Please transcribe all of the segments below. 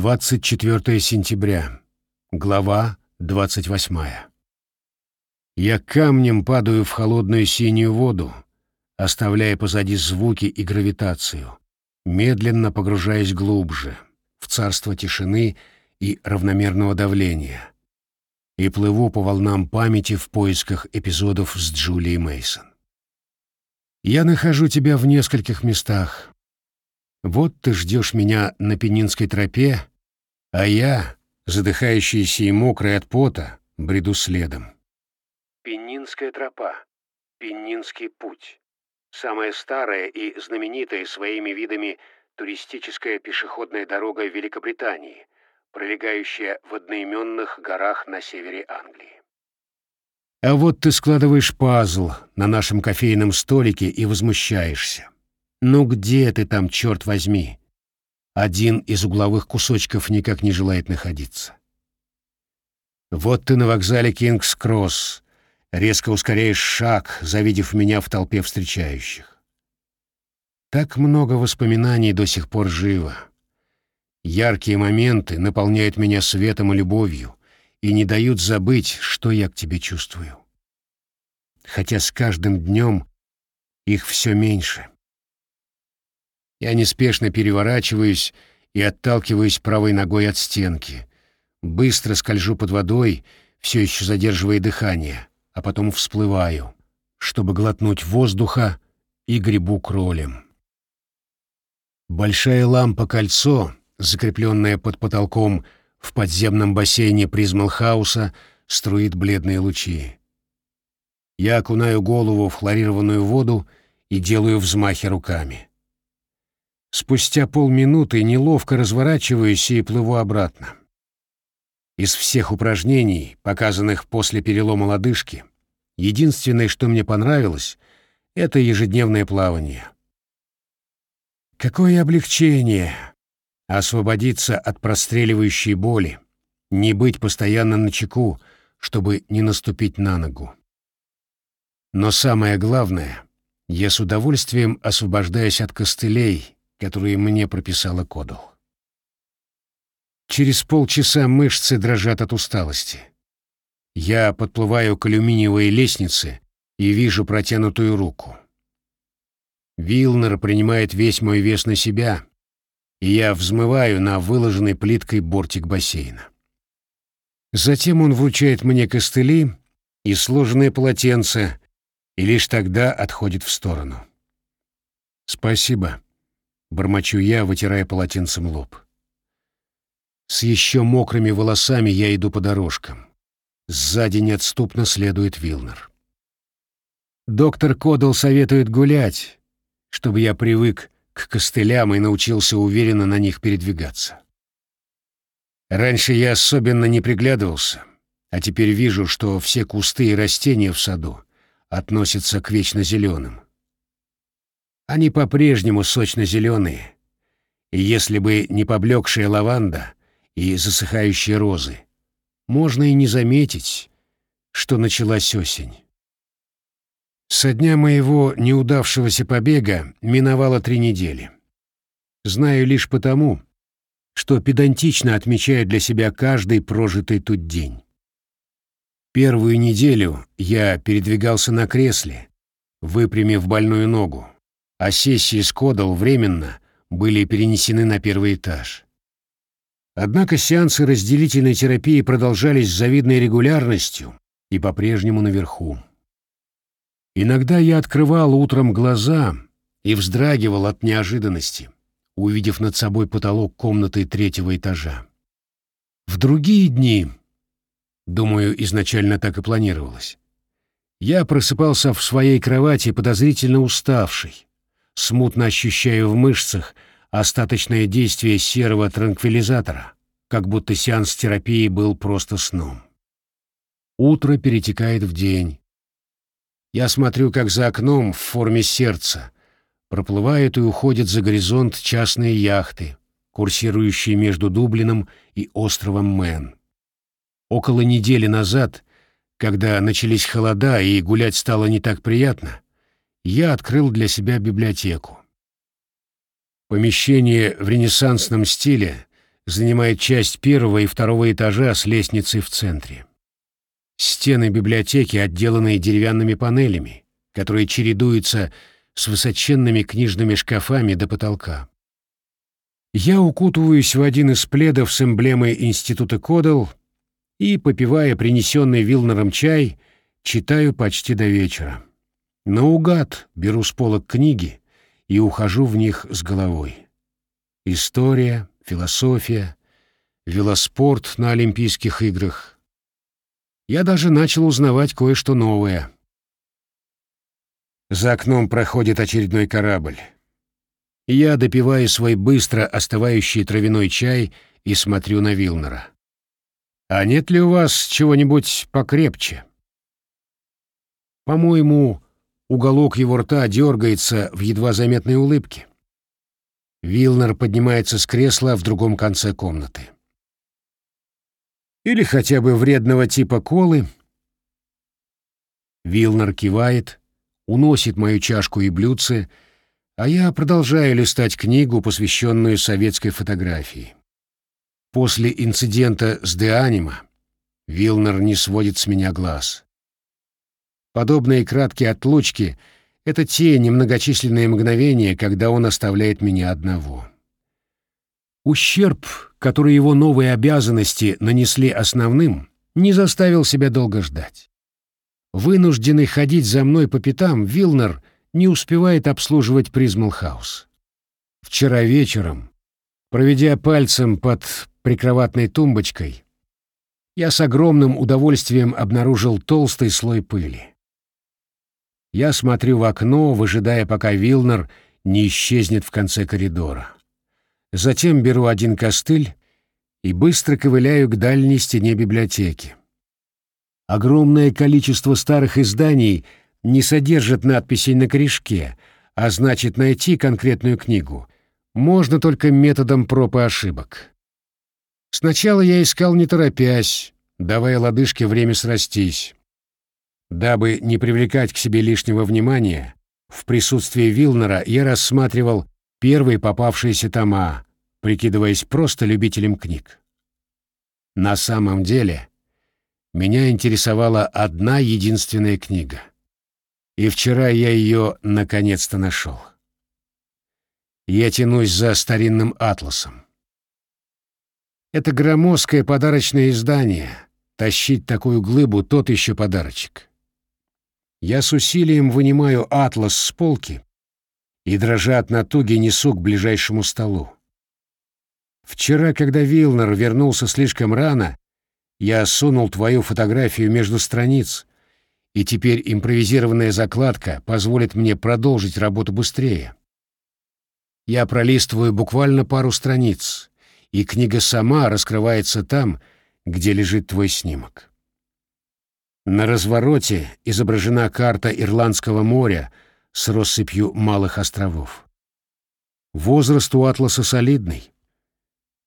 24 сентября. Глава 28. Я камнем падаю в холодную синюю воду, оставляя позади звуки и гравитацию, медленно погружаясь глубже, в царство тишины и равномерного давления, и плыву по волнам памяти в поисках эпизодов с Джулией Мейсон. Я нахожу тебя в нескольких местах. Вот ты ждешь меня на Пенинской тропе, а я, задыхающийся и мокрый от пота, бреду следом. Пенинская тропа. Пенинский путь. Самая старая и знаменитая своими видами туристическая пешеходная дорога в Великобритании, пролегающая в одноименных горах на севере Англии. А вот ты складываешь пазл на нашем кофейном столике и возмущаешься. Ну где ты там, черт возьми? Один из угловых кусочков никак не желает находиться. Вот ты на вокзале Кингс-Кросс, резко ускоряешь шаг, завидев меня в толпе встречающих. Так много воспоминаний до сих пор живо. Яркие моменты наполняют меня светом и любовью, и не дают забыть, что я к тебе чувствую. Хотя с каждым днем их все меньше. Я неспешно переворачиваюсь и отталкиваюсь правой ногой от стенки. Быстро скольжу под водой, все еще задерживая дыхание, а потом всплываю, чтобы глотнуть воздуха и грибу кролем. Большая лампа-кольцо, закрепленная под потолком, в подземном бассейне Призмалхауса струит бледные лучи. Я окунаю голову в хлорированную воду и делаю взмахи руками. Спустя полминуты неловко разворачиваюсь и плыву обратно. Из всех упражнений, показанных после перелома лодыжки, единственное, что мне понравилось, это ежедневное плавание. Какое облегчение! освободиться от простреливающей боли, не быть постоянно на чеку, чтобы не наступить на ногу. Но самое главное, я с удовольствием освобождаюсь от костылей, которые мне прописала Кодал. Через полчаса мышцы дрожат от усталости. Я подплываю к алюминиевой лестнице и вижу протянутую руку. Вилнер принимает весь мой вес на себя, и я взмываю на выложенный плиткой бортик бассейна. Затем он вручает мне костыли и сложенное полотенце, и лишь тогда отходит в сторону. «Спасибо», — бормочу я, вытирая полотенцем лоб. С еще мокрыми волосами я иду по дорожкам. Сзади неотступно следует Вилнер. Доктор Кодал советует гулять, чтобы я привык к костылям и научился уверенно на них передвигаться. Раньше я особенно не приглядывался, а теперь вижу, что все кусты и растения в саду относятся к вечно зеленым. Они по-прежнему сочно-зеленые, и если бы не поблекшая лаванда и засыхающие розы, можно и не заметить, что началась осень. Со дня моего неудавшегося побега миновало три недели. Знаю лишь потому, что педантично отмечаю для себя каждый прожитый тут день. Первую неделю я передвигался на кресле, выпрямив больную ногу, а сессии с Кодал временно были перенесены на первый этаж. Однако сеансы разделительной терапии продолжались с завидной регулярностью и по-прежнему наверху. Иногда я открывал утром глаза и вздрагивал от неожиданности, увидев над собой потолок комнаты третьего этажа. В другие дни, думаю, изначально так и планировалось, я просыпался в своей кровати подозрительно уставший, смутно ощущая в мышцах остаточное действие серого транквилизатора, как будто сеанс терапии был просто сном. Утро перетекает в день, я смотрю, как за окном в форме сердца проплывают и уходят за горизонт частные яхты, курсирующие между Дублином и островом Мэн. Около недели назад, когда начались холода и гулять стало не так приятно, я открыл для себя библиотеку. Помещение в ренессансном стиле занимает часть первого и второго этажа с лестницей в центре. Стены библиотеки отделаны деревянными панелями, которые чередуются с высоченными книжными шкафами до потолка. Я укутываюсь в один из пледов с эмблемой Института Кодал и, попивая принесенный Вилнером чай, читаю почти до вечера. Наугад беру с полок книги и ухожу в них с головой. История, философия, велоспорт на Олимпийских играх. Я даже начал узнавать кое-что новое. За окном проходит очередной корабль. Я допиваю свой быстро остывающий травяной чай и смотрю на Вилнера. «А нет ли у вас чего-нибудь покрепче?» По-моему, уголок его рта дергается в едва заметной улыбке. Вилнер поднимается с кресла в другом конце комнаты. Или хотя бы вредного типа колы. Вилнер кивает, уносит мою чашку и блюдце, а я продолжаю листать книгу, посвященную советской фотографии. После инцидента с Деанима Вилнер не сводит с меня глаз. Подобные краткие отлучки — это те немногочисленные мгновения, когда он оставляет меня одного. Ущерб, который его новые обязанности нанесли основным, не заставил себя долго ждать. Вынужденный ходить за мной по пятам, Вилнер не успевает обслуживать Призмалхаус. Вчера вечером, проведя пальцем под прикроватной тумбочкой, я с огромным удовольствием обнаружил толстый слой пыли. Я смотрю в окно, выжидая, пока Вилнер не исчезнет в конце коридора. Затем беру один костыль и быстро ковыляю к дальней стене библиотеки. Огромное количество старых изданий не содержит надписей на корешке, а значит найти конкретную книгу можно только методом проб и ошибок. Сначала я искал не торопясь, давая лодыжке время срастись. Дабы не привлекать к себе лишнего внимания, в присутствии Вилнера я рассматривал первые попавшиеся тома, прикидываясь просто любителем книг. На самом деле, меня интересовала одна единственная книга. И вчера я ее наконец-то нашел. Я тянусь за старинным атласом. Это громоздкое подарочное издание. Тащить такую глыбу — тот еще подарочек. Я с усилием вынимаю атлас с полки и, дрожа от натуги, несу к ближайшему столу. Вчера, когда Вилнер вернулся слишком рано, я сунул твою фотографию между страниц, и теперь импровизированная закладка позволит мне продолжить работу быстрее. Я пролистываю буквально пару страниц, и книга сама раскрывается там, где лежит твой снимок. На развороте изображена карта Ирландского моря с россыпью малых островов. Возраст у атласа солидный,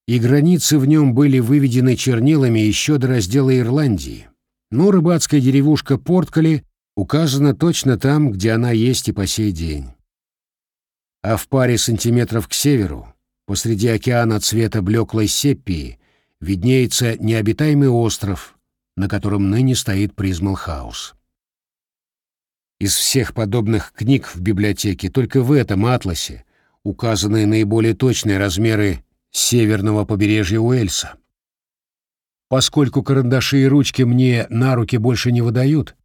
и границы в нем были выведены чернилами еще до раздела Ирландии, но рыбацкая деревушка Порткали указана точно там, где она есть и по сей день. А в паре сантиметров к северу, посреди океана цвета блеклой сеппии, виднеется необитаемый остров, на котором ныне стоит Призмалхаус. Из всех подобных книг в библиотеке только в этом атласе указаны наиболее точные размеры северного побережья Уэльса. Поскольку карандаши и ручки мне на руки больше не выдают,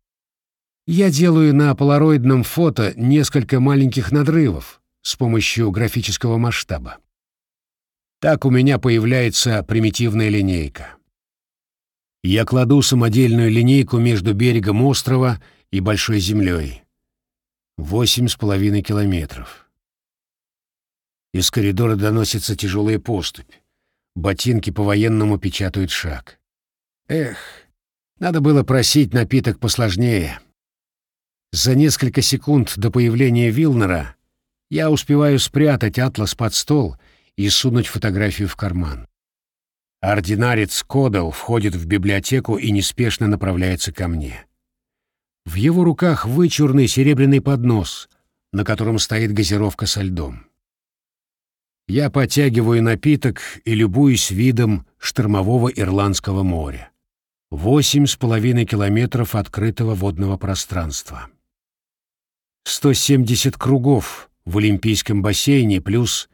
я делаю на полароидном фото несколько маленьких надрывов с помощью графического масштаба. Так у меня появляется примитивная линейка. Я кладу самодельную линейку между берегом острова и большой землей. Восемь с половиной километров. Из коридора доносится тяжелая поступь. Ботинки по-военному печатают шаг. Эх, надо было просить напиток посложнее. За несколько секунд до появления Вилнера я успеваю спрятать атлас под стол и сунуть фотографию в карман. Ординарец Кодал входит в библиотеку и неспешно направляется ко мне. В его руках вычурный серебряный поднос, на котором стоит газировка со льдом. Я потягиваю напиток и любуюсь видом штормового Ирландского моря. Восемь с половиной километров открытого водного пространства. 170 кругов в Олимпийском бассейне плюс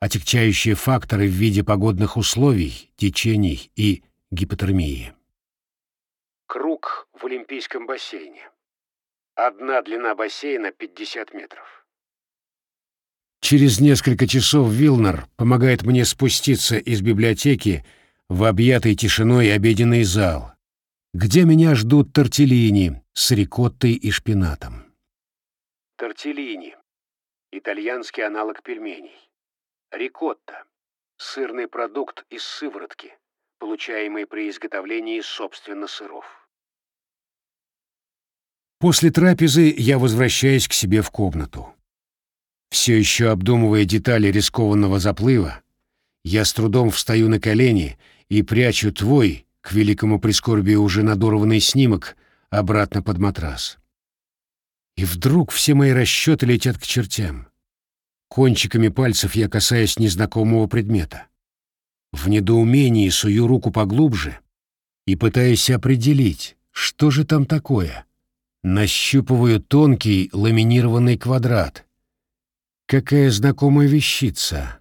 отягчающие факторы в виде погодных условий, течений и гипотермии. Круг в Олимпийском бассейне. Одна длина бассейна 50 метров. Через несколько часов Вилнер помогает мне спуститься из библиотеки в объятый тишиной обеденный зал, где меня ждут тортеллини с рикоттой и шпинатом. Тортеллини — итальянский аналог пельменей. Рикотта — сырный продукт из сыворотки, получаемый при изготовлении собственно сыров. После трапезы я возвращаюсь к себе в комнату. Все еще обдумывая детали рискованного заплыва, я с трудом встаю на колени и прячу твой, к великому прискорбию уже надорванный снимок, обратно под матрас. И вдруг все мои расчеты летят к чертям. Кончиками пальцев я касаюсь незнакомого предмета. В недоумении сую руку поглубже и пытаюсь определить, что же там такое. Нащупываю тонкий ламинированный квадрат. Какая знакомая вещица.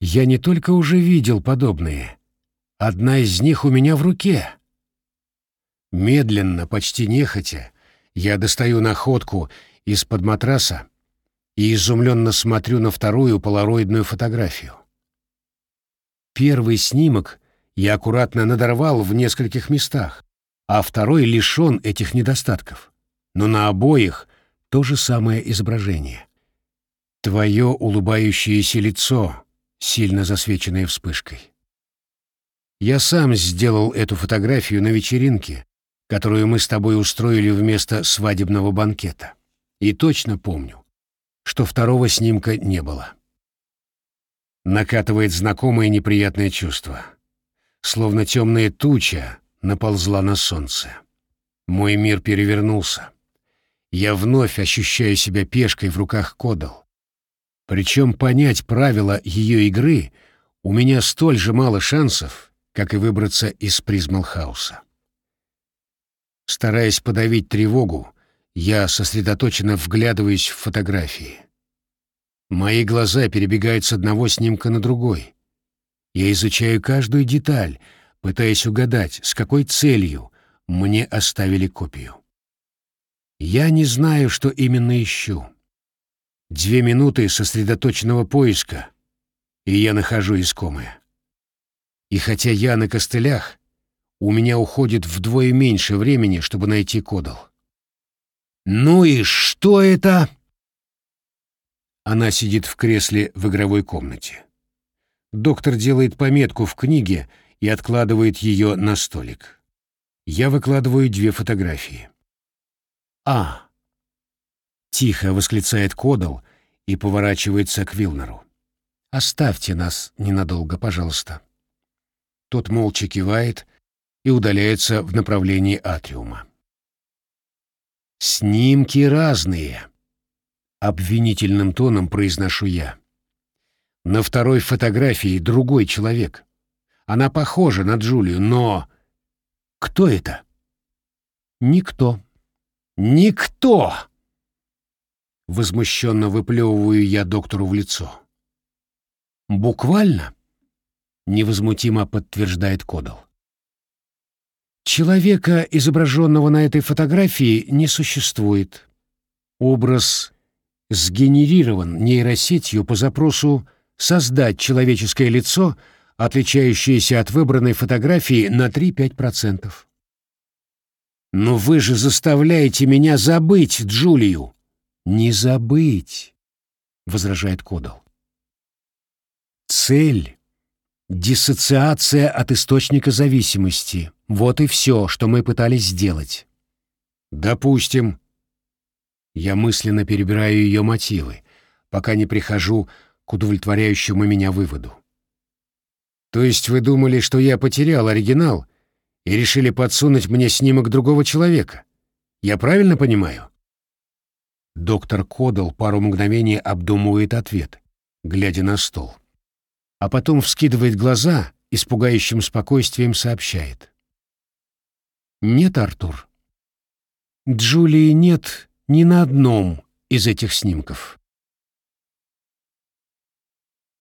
Я не только уже видел подобные. Одна из них у меня в руке. Медленно, почти нехотя, я достаю находку из-под матраса и изумленно смотрю на вторую полароидную фотографию. Первый снимок я аккуратно надорвал в нескольких местах, а второй лишен этих недостатков. Но на обоих то же самое изображение. Твое улыбающееся лицо, сильно засвеченное вспышкой. Я сам сделал эту фотографию на вечеринке, которую мы с тобой устроили вместо свадебного банкета. И точно помню, что второго снимка не было. Накатывает знакомое неприятное чувство. Словно темная туча наползла на солнце. Мой мир перевернулся. Я вновь ощущаю себя пешкой в руках Кодал. Причем понять правила ее игры у меня столь же мало шансов, как и выбраться из Призмалхауса. Стараясь подавить тревогу, я сосредоточенно вглядываюсь в фотографии. Мои глаза перебегают с одного снимка на другой. Я изучаю каждую деталь, пытаясь угадать, с какой целью мне оставили копию. Я не знаю, что именно ищу. Две минуты сосредоточенного поиска, и я нахожу искомое. И хотя я на костылях, у меня уходит вдвое меньше времени, чтобы найти кодал. «Ну и что это?» Она сидит в кресле в игровой комнате. Доктор делает пометку в книге и откладывает ее на столик. Я выкладываю две фотографии. «А!» Тихо восклицает Кодал и поворачивается к Вилнеру. «Оставьте нас ненадолго, пожалуйста». Тот молча кивает и удаляется в направлении атриума. «Снимки разные», — обвинительным тоном произношу я. На второй фотографии другой человек. Она похожа на Джулию, но... Кто это? Никто. Никто! Возмущенно выплевываю я доктору в лицо. Буквально? Невозмутимо подтверждает Кодал. Человека, изображенного на этой фотографии, не существует. Образ сгенерирован нейросетью по запросу «создать человеческое лицо», отличающееся от выбранной фотографии на 3-5%. «Но вы же заставляете меня забыть Джулию!» «Не забыть!» — возражает Кодал. «Цель — диссоциация от источника зависимости. Вот и все, что мы пытались сделать. Допустим. Я мысленно перебираю ее мотивы, пока не прихожу к удовлетворяющему меня выводу. То есть вы думали, что я потерял оригинал и решили подсунуть мне снимок другого человека? Я правильно понимаю? Доктор Кодал пару мгновений обдумывает ответ, глядя на стол. А потом вскидывает глаза и с пугающим спокойствием сообщает. «Нет, Артур. Джулии нет ни на одном из этих снимков».